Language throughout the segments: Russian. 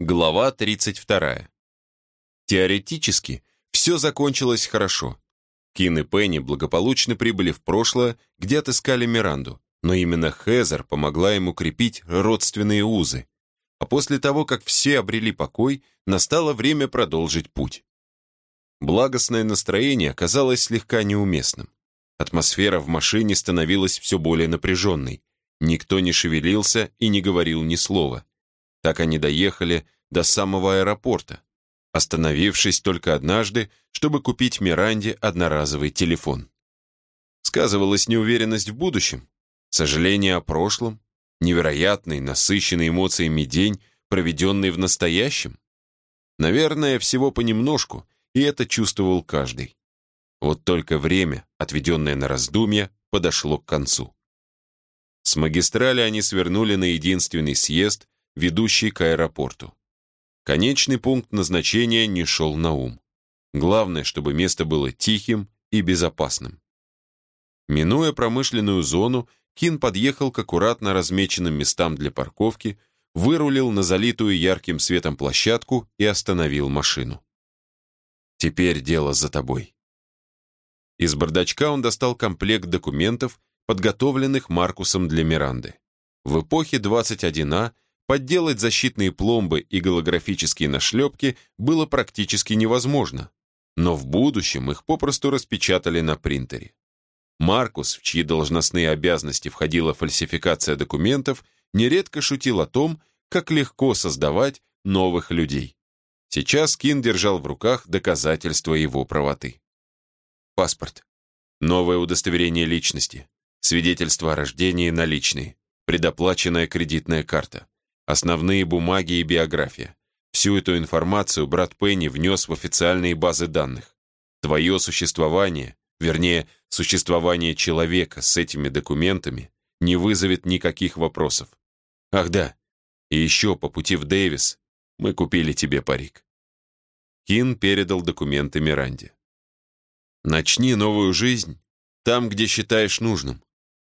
Глава 32. Теоретически, все закончилось хорошо. Кин и Пенни благополучно прибыли в прошлое, где отыскали Миранду, но именно Хезер помогла ему крепить родственные узы. А после того, как все обрели покой, настало время продолжить путь. Благостное настроение оказалось слегка неуместным. Атмосфера в машине становилась все более напряженной. Никто не шевелился и не говорил ни слова. Так они доехали до самого аэропорта, остановившись только однажды, чтобы купить Миранде одноразовый телефон. Сказывалась неуверенность в будущем, сожаление о прошлом, невероятный, насыщенный эмоциями день, проведенный в настоящем. Наверное, всего понемножку, и это чувствовал каждый. Вот только время, отведенное на раздумья, подошло к концу. С магистрали они свернули на единственный съезд, ведущий к аэропорту. Конечный пункт назначения не шел на ум. Главное, чтобы место было тихим и безопасным. Минуя промышленную зону, Кин подъехал к аккуратно размеченным местам для парковки, вырулил на залитую ярким светом площадку и остановил машину. «Теперь дело за тобой». Из бардачка он достал комплект документов, подготовленных Маркусом для Миранды. В эпохе 21А Подделать защитные пломбы и голографические нашлепки было практически невозможно, но в будущем их попросту распечатали на принтере. Маркус, в чьи должностные обязанности входила фальсификация документов, нередко шутил о том, как легко создавать новых людей. Сейчас Кин держал в руках доказательства его правоты. Паспорт. Новое удостоверение личности. Свидетельство о рождении наличные. Предоплаченная кредитная карта основные бумаги и биография. Всю эту информацию брат Пенни внес в официальные базы данных. Твое существование, вернее, существование человека с этими документами не вызовет никаких вопросов. Ах да, и еще по пути в Дэвис мы купили тебе парик. Кин передал документы Миранде. Начни новую жизнь там, где считаешь нужным.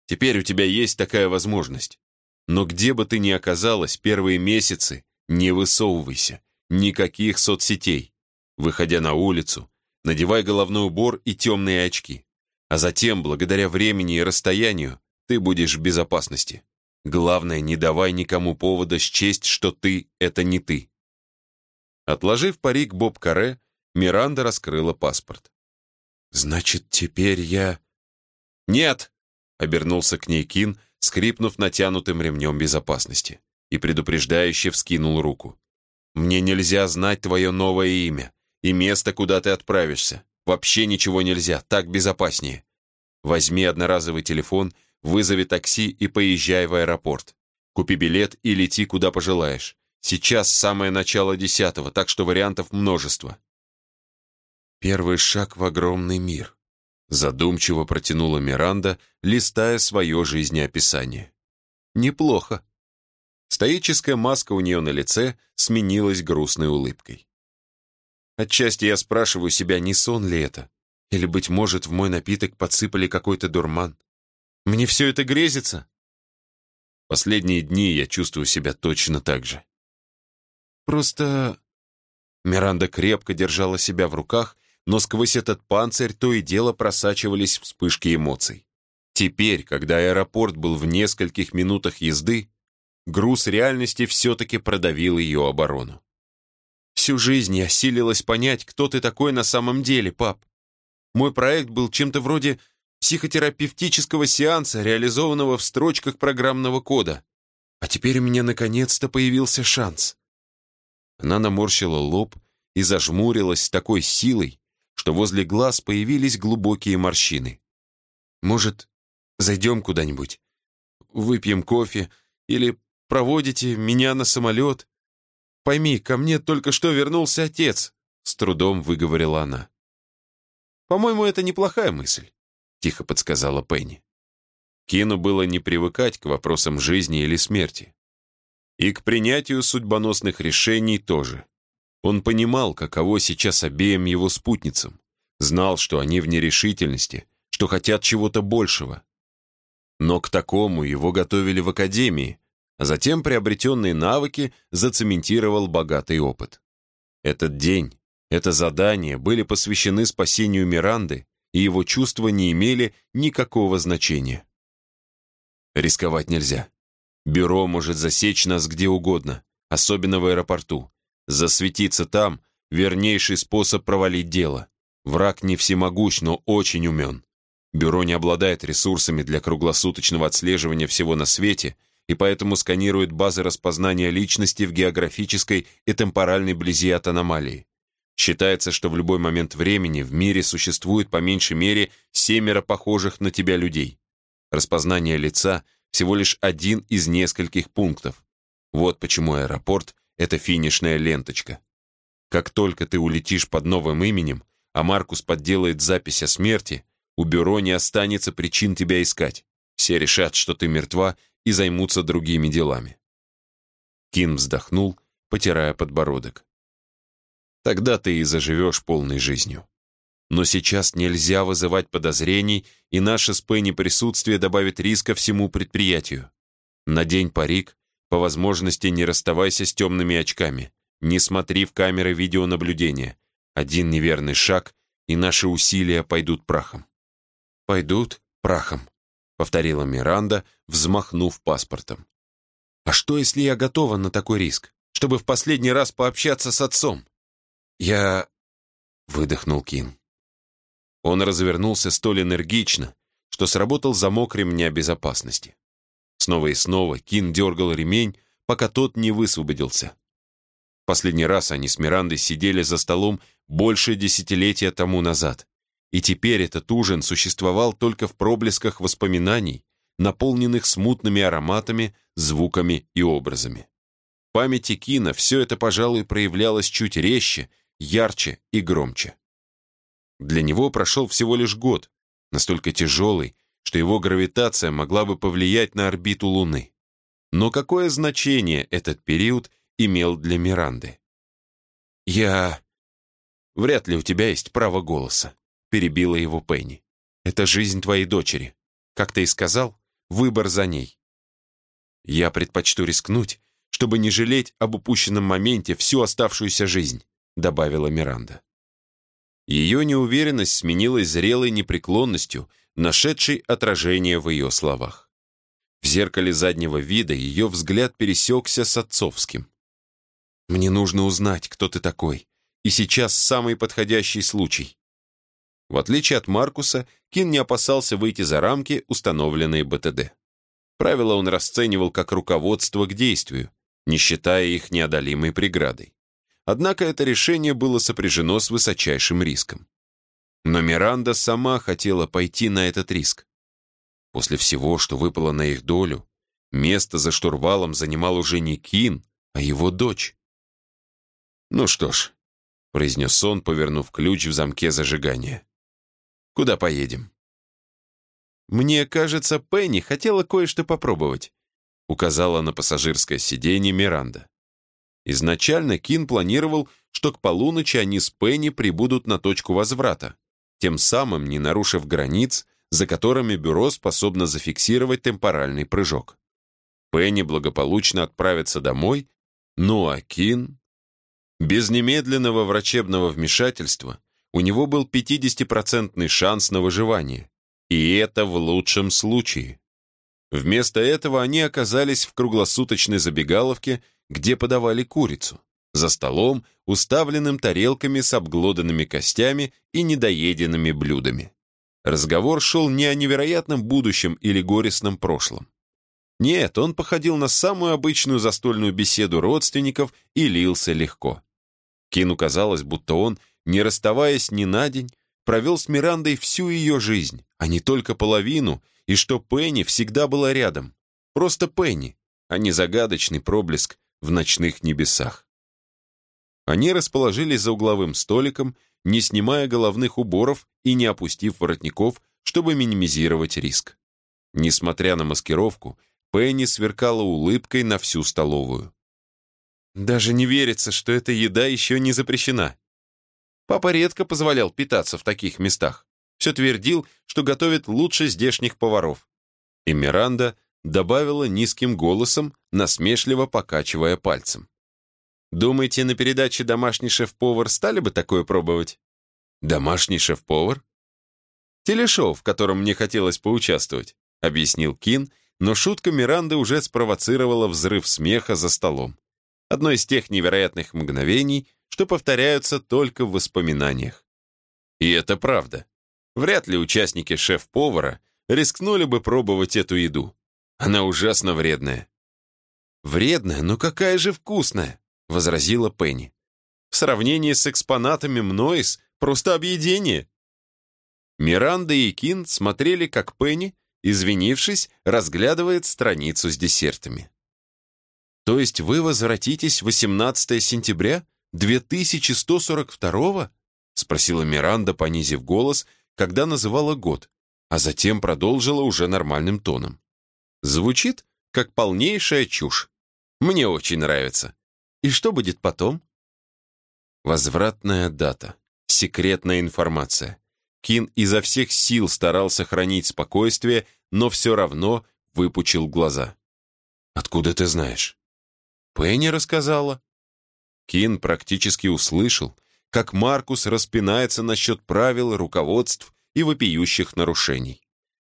Теперь у тебя есть такая возможность. Но где бы ты ни оказалась первые месяцы, не высовывайся. Никаких соцсетей. Выходя на улицу, надевай головной убор и темные очки. А затем, благодаря времени и расстоянию, ты будешь в безопасности. Главное, не давай никому повода счесть, что ты — это не ты. Отложив парик Боб Каре, Миранда раскрыла паспорт. «Значит, теперь я...» «Нет!» — обернулся к ней Кин — скрипнув натянутым ремнем безопасности, и предупреждающе вскинул руку. «Мне нельзя знать твое новое имя и место, куда ты отправишься. Вообще ничего нельзя, так безопаснее. Возьми одноразовый телефон, вызови такси и поезжай в аэропорт. Купи билет и лети, куда пожелаешь. Сейчас самое начало десятого, так что вариантов множество». Первый шаг в огромный мир. Задумчиво протянула Миранда, листая свое жизнеописание. Неплохо. Стоическая маска у нее на лице сменилась грустной улыбкой. Отчасти я спрашиваю себя, не сон ли это? Или, быть может, в мой напиток подсыпали какой-то дурман? Мне все это грезится? Последние дни я чувствую себя точно так же. Просто... Миранда крепко держала себя в руках но сквозь этот панцирь то и дело просачивались вспышки эмоций. Теперь, когда аэропорт был в нескольких минутах езды, груз реальности все-таки продавил ее оборону. Всю жизнь я силилась понять, кто ты такой на самом деле, пап. Мой проект был чем-то вроде психотерапевтического сеанса, реализованного в строчках программного кода. А теперь у меня наконец-то появился шанс. Она наморщила лоб и зажмурилась с такой силой, что возле глаз появились глубокие морщины. «Может, зайдем куда-нибудь? Выпьем кофе? Или проводите меня на самолет? Пойми, ко мне только что вернулся отец», — с трудом выговорила она. «По-моему, это неплохая мысль», — тихо подсказала Пенни. Кину было не привыкать к вопросам жизни или смерти. И к принятию судьбоносных решений тоже. Он понимал, каково сейчас обеим его спутницам, знал, что они в нерешительности, что хотят чего-то большего. Но к такому его готовили в академии, а затем приобретенные навыки зацементировал богатый опыт. Этот день, это задание были посвящены спасению Миранды, и его чувства не имели никакого значения. Рисковать нельзя. Бюро может засечь нас где угодно, особенно в аэропорту. Засветиться там — вернейший способ провалить дело. Враг не всемогущ, но очень умен. Бюро не обладает ресурсами для круглосуточного отслеживания всего на свете и поэтому сканирует базы распознания личности в географической и темпоральной близи от аномалии. Считается, что в любой момент времени в мире существует по меньшей мере семеро похожих на тебя людей. Распознание лица — всего лишь один из нескольких пунктов. Вот почему аэропорт — это финишная ленточка. Как только ты улетишь под новым именем, а Маркус подделает запись о смерти, у бюро не останется причин тебя искать. Все решат, что ты мертва, и займутся другими делами. Кин вздохнул, потирая подбородок. Тогда ты и заживешь полной жизнью. Но сейчас нельзя вызывать подозрений, и наше с Пенни присутствие добавит риска всему предприятию. Надень парик, по возможности не расставайся с темными очками, не смотри в камеры видеонаблюдения. Один неверный шаг, и наши усилия пойдут прахом. «Пойдут прахом», — повторила Миранда, взмахнув паспортом. «А что, если я готова на такой риск, чтобы в последний раз пообщаться с отцом?» «Я...» — выдохнул Кин. Он развернулся столь энергично, что сработал замок ремня безопасности. Снова и снова Кин дергал ремень, пока тот не высвободился. Последний раз они с Мирандой сидели за столом больше десятилетия тому назад, и теперь этот ужин существовал только в проблесках воспоминаний, наполненных смутными ароматами, звуками и образами. В памяти Кина все это, пожалуй, проявлялось чуть резче, ярче и громче. Для него прошел всего лишь год, настолько тяжелый, что его гравитация могла бы повлиять на орбиту Луны. Но какое значение этот период имел для Миранды? «Я...» «Вряд ли у тебя есть право голоса», — перебила его Пенни. «Это жизнь твоей дочери. Как ты и сказал, выбор за ней. Я предпочту рискнуть, чтобы не жалеть об упущенном моменте всю оставшуюся жизнь», — добавила Миранда. Ее неуверенность сменилась зрелой непреклонностью, нашедшей отражение в ее словах. В зеркале заднего вида ее взгляд пересекся с отцовским. «Мне нужно узнать, кто ты такой, и сейчас самый подходящий случай». В отличие от Маркуса, Кин не опасался выйти за рамки, установленные БТД. Правила он расценивал как руководство к действию, не считая их неодолимой преградой. Однако это решение было сопряжено с высочайшим риском. Но Миранда сама хотела пойти на этот риск. После всего, что выпало на их долю, место за штурвалом занимал уже не Кин, а его дочь. «Ну что ж», — произнес он, повернув ключ в замке зажигания. «Куда поедем?» «Мне кажется, Пенни хотела кое-что попробовать», — указала на пассажирское сиденье Миранда. Изначально Кин планировал, что к полуночи они с Пенни прибудут на точку возврата, тем самым не нарушив границ, за которыми бюро способно зафиксировать темпоральный прыжок. Пенни благополучно отправится домой, ну а Кин... Без немедленного врачебного вмешательства у него был 50% шанс на выживание, и это в лучшем случае. Вместо этого они оказались в круглосуточной забегаловке где подавали курицу, за столом, уставленным тарелками с обглоданными костями и недоеденными блюдами. Разговор шел не о невероятном будущем или горестном прошлом. Нет, он походил на самую обычную застольную беседу родственников и лился легко. Кину казалось, будто он, не расставаясь ни на день, провел с Мирандой всю ее жизнь, а не только половину, и что Пенни всегда была рядом. Просто Пенни, а не загадочный проблеск в ночных небесах. Они расположились за угловым столиком, не снимая головных уборов и не опустив воротников, чтобы минимизировать риск. Несмотря на маскировку, Пенни сверкала улыбкой на всю столовую. Даже не верится, что эта еда еще не запрещена. Папа редко позволял питаться в таких местах. Все твердил, что готовит лучше здешних поваров. И Миранда добавила низким голосом, насмешливо покачивая пальцем. «Думаете, на передаче «Домашний шеф-повар» стали бы такое пробовать?» «Домашний шеф-повар?» «Телешоу, в котором мне хотелось поучаствовать», — объяснил Кин, но шутка Миранды уже спровоцировала взрыв смеха за столом. Одно из тех невероятных мгновений, что повторяются только в воспоминаниях. И это правда. Вряд ли участники шеф-повара рискнули бы пробовать эту еду. Она ужасно вредная. «Вредная? Ну какая же вкусная!» — возразила Пенни. «В сравнении с экспонатами Мнойс просто объедение!» Миранда и Кин смотрели, как Пенни, извинившись, разглядывает страницу с десертами. «То есть вы возвратитесь 18 сентября 2142-го?» — спросила Миранда, понизив голос, когда называла год, а затем продолжила уже нормальным тоном. Звучит, как полнейшая чушь. Мне очень нравится. И что будет потом? Возвратная дата. Секретная информация. Кин изо всех сил старался хранить спокойствие, но все равно выпучил глаза. «Откуда ты знаешь?» «Пенни рассказала». Кин практически услышал, как Маркус распинается насчет правил, руководств и вопиющих нарушений.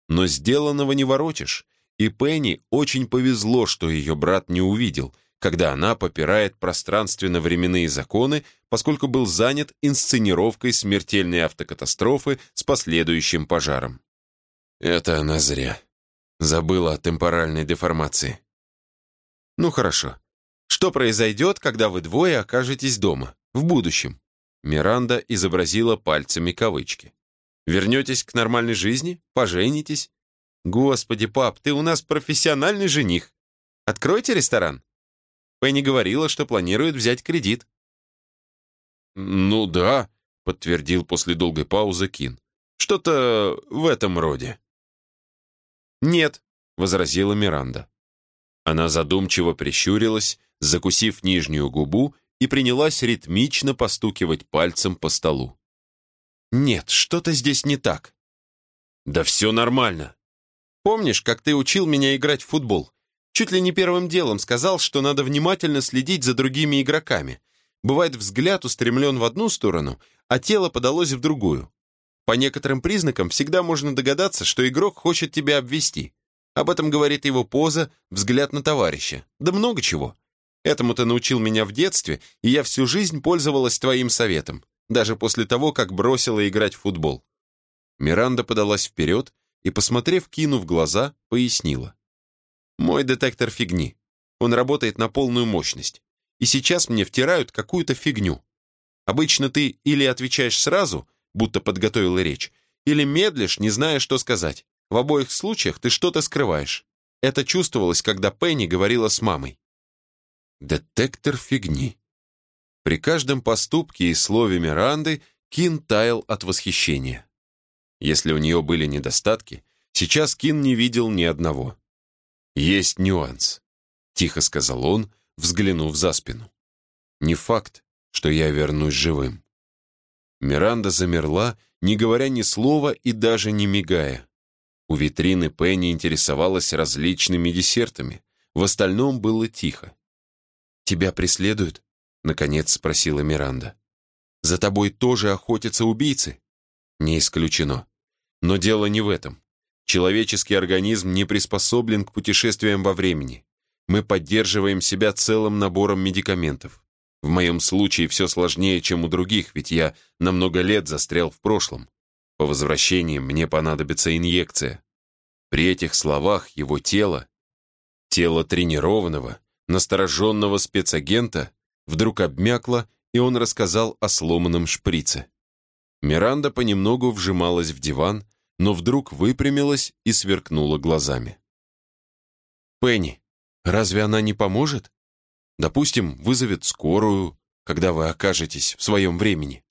Но сделанного не воротишь, и Пенни очень повезло, что ее брат не увидел, когда она попирает пространственно-временные законы, поскольку был занят инсценировкой смертельной автокатастрофы с последующим пожаром. Это она зря. Забыла о темпоральной деформации. Ну хорошо. Что произойдет, когда вы двое окажетесь дома, в будущем? Миранда изобразила пальцами кавычки. Вернетесь к нормальной жизни? Поженитесь? «Господи, пап, ты у нас профессиональный жених. Откройте ресторан». Пенни говорила, что планирует взять кредит. «Ну да», — подтвердил после долгой паузы Кин. «Что-то в этом роде». «Нет», — возразила Миранда. Она задумчиво прищурилась, закусив нижнюю губу, и принялась ритмично постукивать пальцем по столу. «Нет, что-то здесь не так». «Да все нормально», Помнишь, как ты учил меня играть в футбол? Чуть ли не первым делом сказал, что надо внимательно следить за другими игроками. Бывает, взгляд устремлен в одну сторону, а тело подалось в другую. По некоторым признакам всегда можно догадаться, что игрок хочет тебя обвести. Об этом говорит его поза, взгляд на товарища. Да много чего. Этому ты научил меня в детстве, и я всю жизнь пользовалась твоим советом, даже после того, как бросила играть в футбол. Миранда подалась вперед, и, посмотрев Кину в глаза, пояснила. «Мой детектор фигни. Он работает на полную мощность. И сейчас мне втирают какую-то фигню. Обычно ты или отвечаешь сразу, будто подготовила речь, или медлишь, не зная, что сказать. В обоих случаях ты что-то скрываешь. Это чувствовалось, когда Пенни говорила с мамой. Детектор фигни. При каждом поступке и слове Миранды Кин таял от восхищения. Если у нее были недостатки, сейчас Кин не видел ни одного. «Есть нюанс», — тихо сказал он, взглянув за спину. «Не факт, что я вернусь живым». Миранда замерла, не говоря ни слова и даже не мигая. У витрины Пенни интересовалась различными десертами. В остальном было тихо. «Тебя преследуют?» — наконец спросила Миранда. «За тобой тоже охотятся убийцы?» Не исключено. Но дело не в этом. Человеческий организм не приспособлен к путешествиям во времени. Мы поддерживаем себя целым набором медикаментов. В моем случае все сложнее, чем у других, ведь я на много лет застрял в прошлом. По возвращении мне понадобится инъекция. При этих словах его тело, тело тренированного, настороженного спецагента, вдруг обмякло, и он рассказал о сломанном шприце. Миранда понемногу вжималась в диван, но вдруг выпрямилась и сверкнула глазами. «Пенни, разве она не поможет? Допустим, вызовет скорую, когда вы окажетесь в своем времени».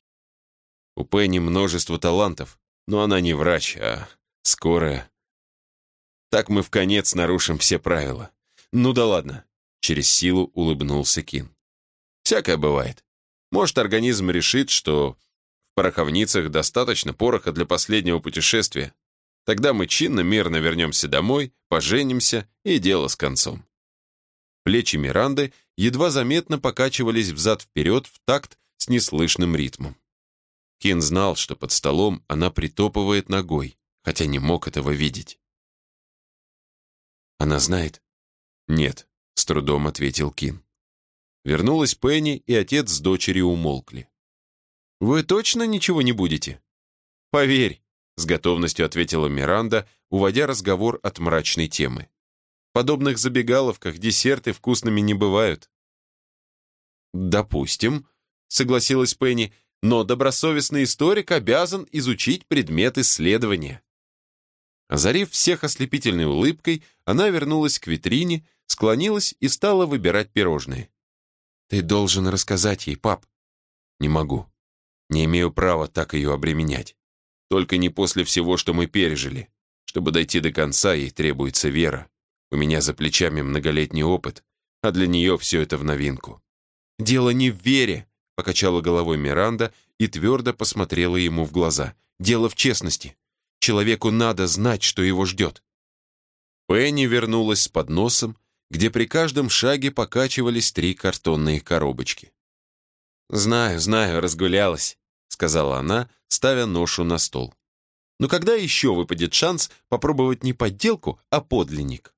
У Пенни множество талантов, но она не врач, а скорая. Так мы в конец нарушим все правила. Ну да ладно, через силу улыбнулся Кин. Всякое бывает. Может, организм решит, что пороховницах достаточно пороха для последнего путешествия. Тогда мы чинно, мирно вернемся домой, поженимся, и дело с концом». Плечи Миранды едва заметно покачивались взад-вперед в такт с неслышным ритмом. Кин знал, что под столом она притопывает ногой, хотя не мог этого видеть. «Она знает?» «Нет», — с трудом ответил Кин. Вернулась Пенни, и отец с дочерью умолкли. «Вы точно ничего не будете?» «Поверь», — с готовностью ответила Миранда, уводя разговор от мрачной темы. «В подобных забегаловках десерты вкусными не бывают». «Допустим», — согласилась Пенни, «но добросовестный историк обязан изучить предмет исследования». Озарив всех ослепительной улыбкой, она вернулась к витрине, склонилась и стала выбирать пирожные. Ты должен рассказать ей, пап. Не могу. Не имею права так ее обременять. Только не после всего, что мы пережили. Чтобы дойти до конца, ей требуется вера. У меня за плечами многолетний опыт, а для нее все это в новинку. «Дело не в вере», — покачала головой Миранда и твердо посмотрела ему в глаза. «Дело в честности. Человеку надо знать, что его ждет». Пенни вернулась с подносом, где при каждом шаге покачивались три картонные коробочки. «Знаю, знаю, разгулялась», — сказала она, ставя ношу на стол. «Но когда еще выпадет шанс попробовать не подделку, а подлинник?»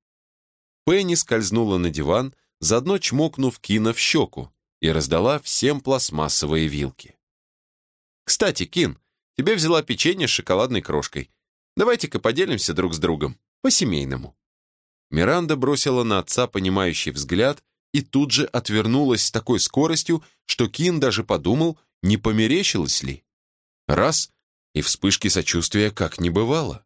Пенни скользнула на диван, заодно чмокнув Кина в щеку, и раздала всем пластмассовые вилки. «Кстати, Кин, тебе взяла печенье с шоколадной крошкой. Давайте-ка поделимся друг с другом, по-семейному». Миранда бросила на отца понимающий взгляд и тут же отвернулась с такой скоростью, что Кин даже подумал, не померещилось ли. Раз — и вспышки сочувствия как не бывало.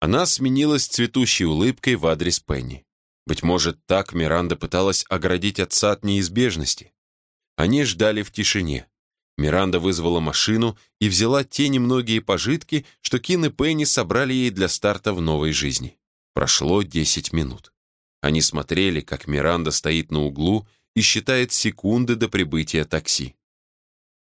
Она сменилась цветущей улыбкой в адрес Пенни. Быть может, так Миранда пыталась оградить отца от неизбежности. Они ждали в тишине. Миранда вызвала машину и взяла те немногие пожитки, что Кин и Пенни собрали ей для старта в новой жизни. Прошло 10 минут. Они смотрели, как Миранда стоит на углу и считает секунды до прибытия такси.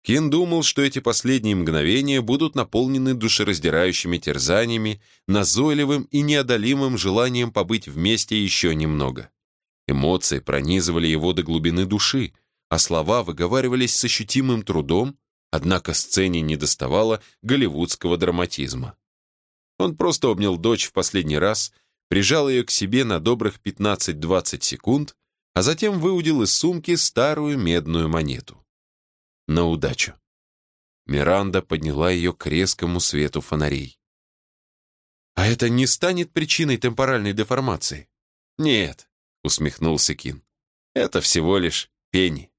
Кин думал, что эти последние мгновения будут наполнены душераздирающими терзаниями, назойливым и неодолимым желанием побыть вместе еще немного. Эмоции пронизывали его до глубины души, а слова выговаривались с ощутимым трудом, однако сцене не доставало голливудского драматизма. Он просто обнял дочь в последний раз — прижал ее к себе на добрых 15-20 секунд, а затем выудил из сумки старую медную монету. На удачу. Миранда подняла ее к резкому свету фонарей. «А это не станет причиной темпоральной деформации?» «Нет», — усмехнулся Кин. «Это всего лишь пени».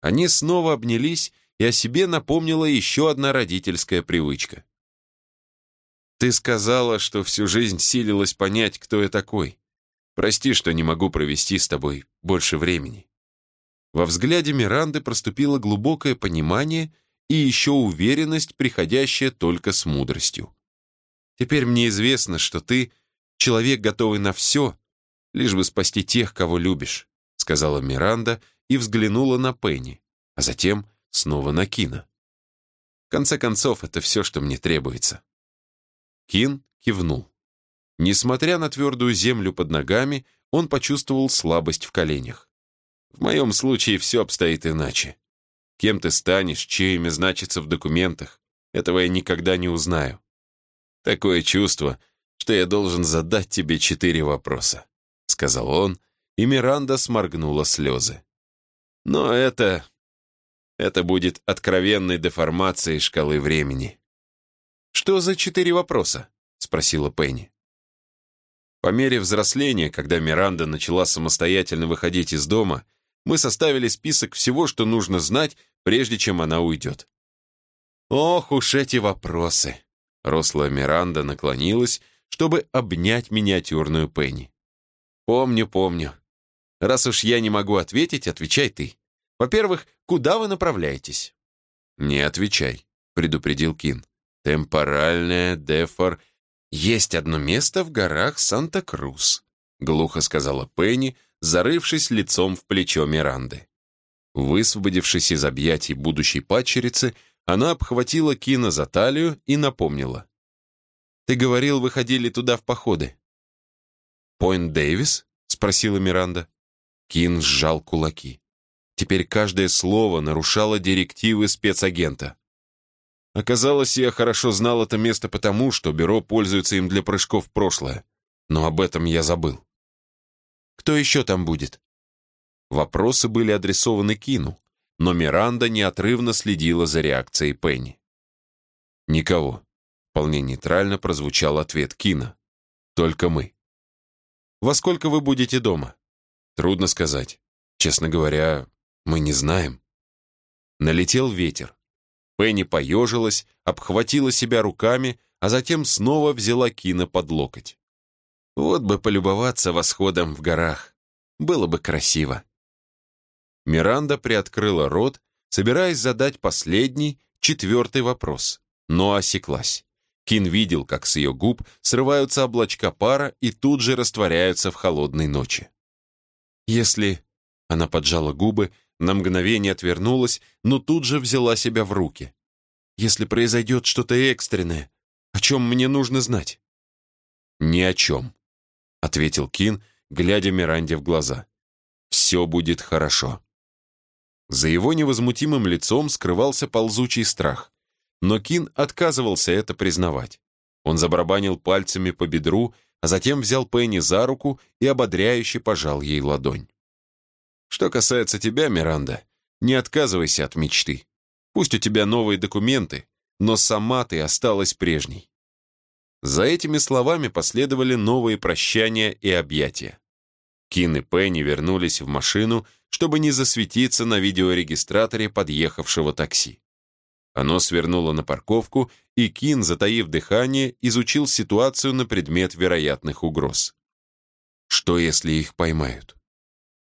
Они снова обнялись, и о себе напомнила еще одна родительская привычка. Ты сказала, что всю жизнь силилась понять, кто я такой. Прости, что не могу провести с тобой больше времени». Во взгляде Миранды проступило глубокое понимание и еще уверенность, приходящая только с мудростью. «Теперь мне известно, что ты — человек, готовый на все, лишь бы спасти тех, кого любишь», — сказала Миранда и взглянула на Пенни, а затем снова на Кина. «В конце концов, это все, что мне требуется». Кин кивнул. Несмотря на твердую землю под ногами, он почувствовал слабость в коленях. В моем случае все обстоит иначе. Кем ты станешь, чье имя значится в документах, этого я никогда не узнаю. Такое чувство, что я должен задать тебе четыре вопроса, сказал он, и Миранда сморгнула слезы. Но это... это будет откровенной деформацией шкалы времени. «Что за четыре вопроса?» — спросила Пенни. По мере взросления, когда Миранда начала самостоятельно выходить из дома, мы составили список всего, что нужно знать, прежде чем она уйдет. «Ох уж эти вопросы!» Рослая Миранда наклонилась, чтобы обнять миниатюрную Пенни. «Помню, помню. Раз уж я не могу ответить, отвечай ты. Во-первых, куда вы направляетесь?» «Не отвечай», — предупредил Кин. Темпоральная дефор... Есть одно место в горах Санта-Крус, глухо сказала Пенни, зарывшись лицом в плечо Миранды. Высвободившись из объятий будущей падчерицы, она обхватила Кина за талию и напомнила. Ты говорил, вы ходили туда в походы». «Пойнт Дэвис?» — спросила Миранда. Кин сжал кулаки. Теперь каждое слово нарушало директивы спецагента. Оказалось, я хорошо знал это место потому, что бюро пользуется им для прыжков в прошлое. Но об этом я забыл. Кто еще там будет? Вопросы были адресованы Кину, но Миранда неотрывно следила за реакцией Пенни. «Никого», — вполне нейтрально прозвучал ответ Кина. «Только мы». «Во сколько вы будете дома?» «Трудно сказать. Честно говоря, мы не знаем». Налетел ветер. Пенни поежилась, обхватила себя руками, а затем снова взяла Кина под локоть. «Вот бы полюбоваться восходом в горах. Было бы красиво». Миранда приоткрыла рот, собираясь задать последний, четвертый вопрос, но осеклась. Кин видел, как с ее губ срываются облачка пара и тут же растворяются в холодной ночи. «Если...» — она поджала губы, на мгновение отвернулась, но тут же взяла себя в руки. «Если произойдет что-то экстренное, о чем мне нужно знать?» «Ни о чем», — ответил Кин, глядя Миранде в глаза. «Все будет хорошо». За его невозмутимым лицом скрывался ползучий страх. Но Кин отказывался это признавать. Он забарабанил пальцами по бедру, а затем взял Пенни за руку и ободряюще пожал ей ладонь. «Что касается тебя, Миранда, не отказывайся от мечты. Пусть у тебя новые документы, но сама ты осталась прежней». За этими словами последовали новые прощания и объятия. Кин и Пенни вернулись в машину, чтобы не засветиться на видеорегистраторе подъехавшего такси. Оно свернуло на парковку, и Кин, затаив дыхание, изучил ситуацию на предмет вероятных угроз. Что, если их поймают?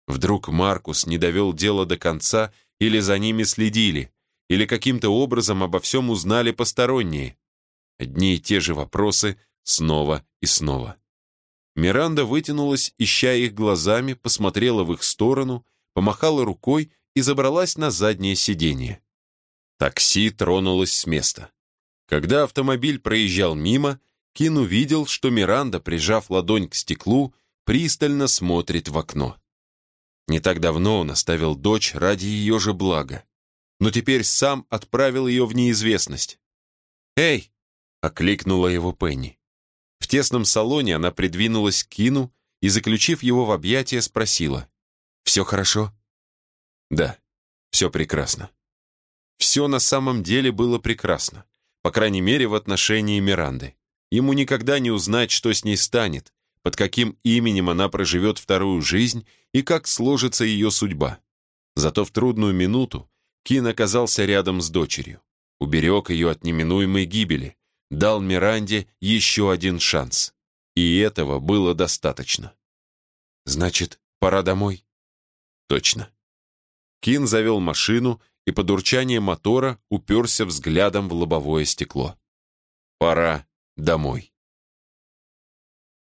Вдруг Маркус не довел дело до конца, или за ними следили, или каким-то образом обо всем узнали посторонние? Одни и те же вопросы снова и снова. Миранда вытянулась, ища их глазами, посмотрела в их сторону, помахала рукой и забралась на заднее сиденье. Такси тронулось с места. Когда автомобиль проезжал мимо, Кин увидел, что Миранда, прижав ладонь к стеклу, пристально смотрит в окно. Не так давно он оставил дочь ради ее же блага, но теперь сам отправил ее в неизвестность. «Эй!» — окликнула его Пенни. В тесном салоне она придвинулась к Кину и, заключив его в объятия, спросила. «Все хорошо?» «Да, все прекрасно». Все на самом деле было прекрасно, по крайней мере, в отношении Миранды. Ему никогда не узнать, что с ней станет, под каким именем она проживет вторую жизнь и как сложится ее судьба. Зато в трудную минуту Кин оказался рядом с дочерью, уберег ее от неминуемой гибели, дал Миранде еще один шанс. И этого было достаточно. «Значит, пора домой?» «Точно». Кин завел машину и под урчание мотора уперся взглядом в лобовое стекло. «Пора домой».